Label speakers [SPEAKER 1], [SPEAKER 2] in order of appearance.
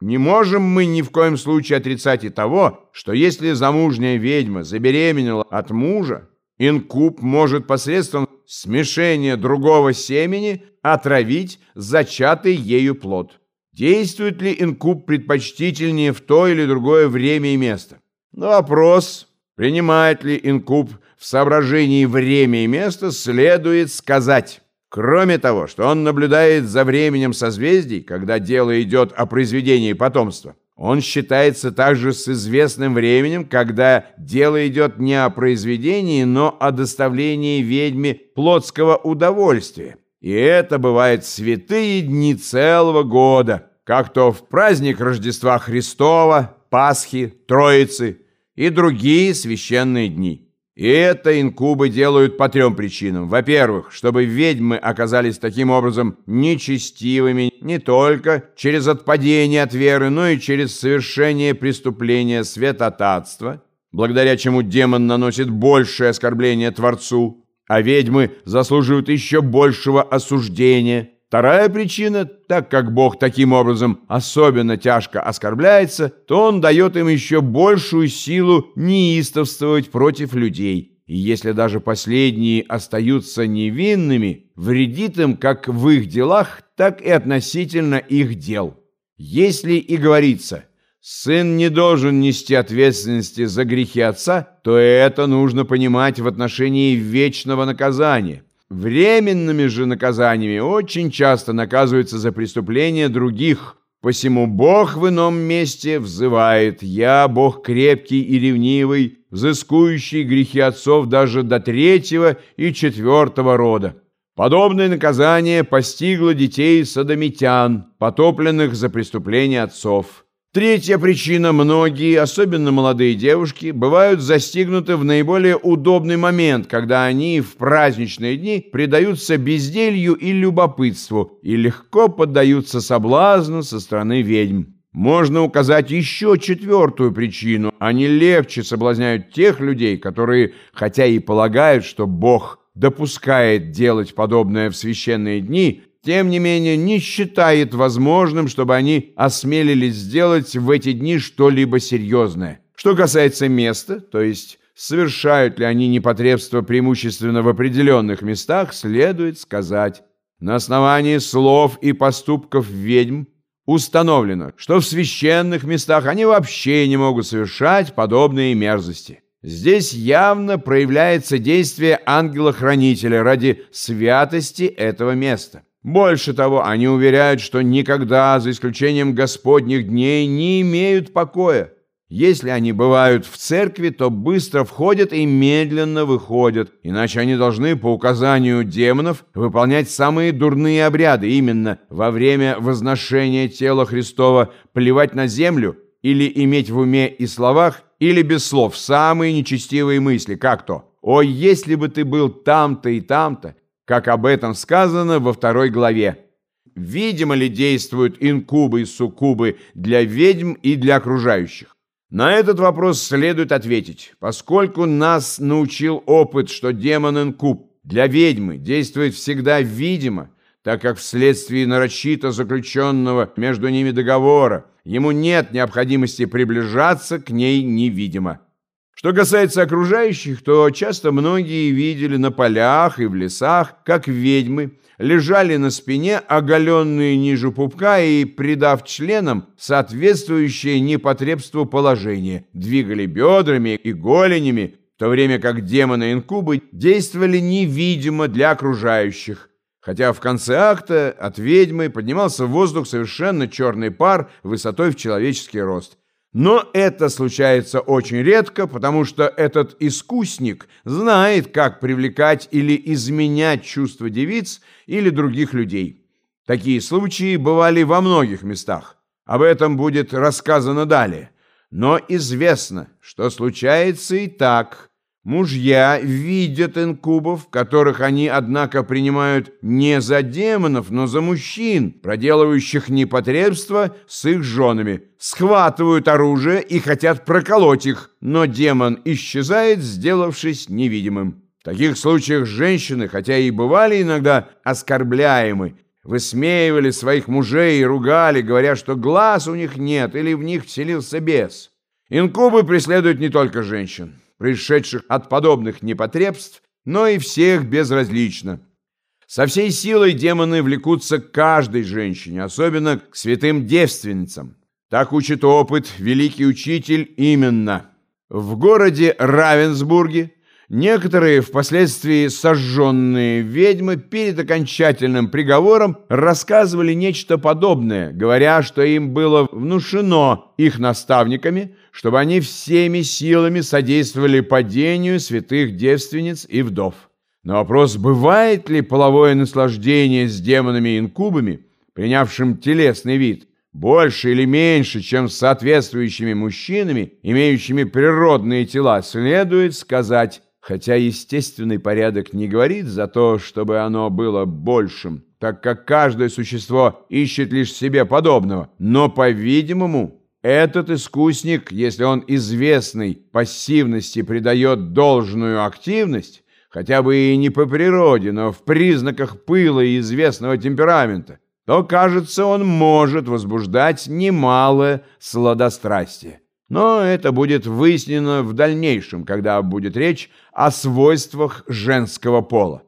[SPEAKER 1] Не можем мы ни в коем случае отрицать и того, что если замужняя ведьма забеременела от мужа, инкуб может посредством смешения другого семени отравить зачатый ею плод. Действует ли инкуб предпочтительнее в то или другое время и место? На вопрос, принимает ли инкуб в соображении время и место, следует сказать. Кроме того, что он наблюдает за временем созвездий, когда дело идет о произведении потомства, он считается также с известным временем, когда дело идет не о произведении, но о доставлении ведьме плотского удовольствия. И это бывает святые дни целого года, как то в праздник Рождества Христова, Пасхи, Троицы и другие священные дни. И это инкубы делают по трем причинам. Во-первых, чтобы ведьмы оказались таким образом нечестивыми не только через отпадение от веры, но и через совершение преступления святотатства, благодаря чему демон наносит большее оскорбление Творцу, а ведьмы заслуживают еще большего осуждения – Вторая причина, так как Бог таким образом особенно тяжко оскорбляется, то Он дает им еще большую силу неистовствовать против людей. И если даже последние остаются невинными, вредит им как в их делах, так и относительно их дел. Если и говорится «сын не должен нести ответственности за грехи отца», то это нужно понимать в отношении вечного наказания. Временными же наказаниями очень часто наказываются за преступления других. Посему Бог в ином месте взывает «Я, Бог крепкий и ревнивый, взыскующий грехи отцов даже до третьего и четвертого рода». Подобное наказание постигло детей садомитян, потопленных за преступления отцов. Третья причина – многие, особенно молодые девушки, бывают застигнуты в наиболее удобный момент, когда они в праздничные дни предаются безделью и любопытству и легко поддаются соблазну со стороны ведьм. Можно указать еще четвертую причину. Они легче соблазняют тех людей, которые, хотя и полагают, что Бог допускает делать подобное в священные дни, тем не менее не считает возможным, чтобы они осмелились сделать в эти дни что-либо серьезное. Что касается места, то есть совершают ли они непотребство преимущественно в определенных местах, следует сказать. На основании слов и поступков ведьм установлено, что в священных местах они вообще не могут совершать подобные мерзости. Здесь явно проявляется действие ангела-хранителя ради святости этого места. Больше того, они уверяют, что никогда, за исключением Господних дней, не имеют покоя. Если они бывают в церкви, то быстро входят и медленно выходят, иначе они должны по указанию демонов выполнять самые дурные обряды, именно во время возношения тела Христова плевать на землю или иметь в уме и словах, или без слов самые нечестивые мысли, как то «О, если бы ты был там-то и там-то!» Как об этом сказано во второй главе. Видимо ли действуют инкубы и суккубы для ведьм и для окружающих? На этот вопрос следует ответить, поскольку нас научил опыт, что демон-инкуб для ведьмы действует всегда видимо, так как вследствие нарочито заключенного между ними договора ему нет необходимости приближаться к ней невидимо. Что касается окружающих, то часто многие видели на полях и в лесах, как ведьмы лежали на спине, оголенные ниже пупка и, придав членам соответствующее непотребству положение, двигали бедрами и голенями, в то время как демоны-инкубы действовали невидимо для окружающих, хотя в конце акта от ведьмы поднимался в воздух совершенно черный пар высотой в человеческий рост – но это случается очень редко, потому что этот искусник знает, как привлекать или изменять чувства девиц или других людей. Такие случаи бывали во многих местах. Об этом будет рассказано далее. Но известно, что случается и так – Мужья видят инкубов, которых они, однако, принимают не за демонов, но за мужчин, проделывающих непотребство с их женами, схватывают оружие и хотят проколоть их, но демон исчезает, сделавшись невидимым. В таких случаях женщины, хотя и бывали иногда оскорбляемы, высмеивали своих мужей и ругали, говоря, что глаз у них нет или в них вселился бес. Инкубы преследуют не только женщин, пришедших от подобных непотребств, но и всех безразлично. Со всей силой демоны влекутся к каждой женщине, особенно к святым девственницам. Так учит опыт великий учитель именно. В городе Равенсбурге некоторые впоследствии сожженные ведьмы перед окончательным приговором рассказывали нечто подобное, говоря, что им было внушено их наставниками, чтобы они всеми силами содействовали падению святых девственниц и вдов. На вопрос, бывает ли половое наслаждение с демонами-инкубами, принявшим телесный вид, больше или меньше, чем с соответствующими мужчинами, имеющими природные тела, следует сказать, хотя естественный порядок не говорит за то, чтобы оно было большим, так как каждое существо ищет лишь себе подобного, но, по-видимому, этот искусник, если он известной пассивности придает должную активность, хотя бы и не по природе, но в признаках пыла и известного темперамента, то, кажется, он может возбуждать немалое сладострастие. Но это будет выяснено в дальнейшем, когда будет речь о свойствах женского пола.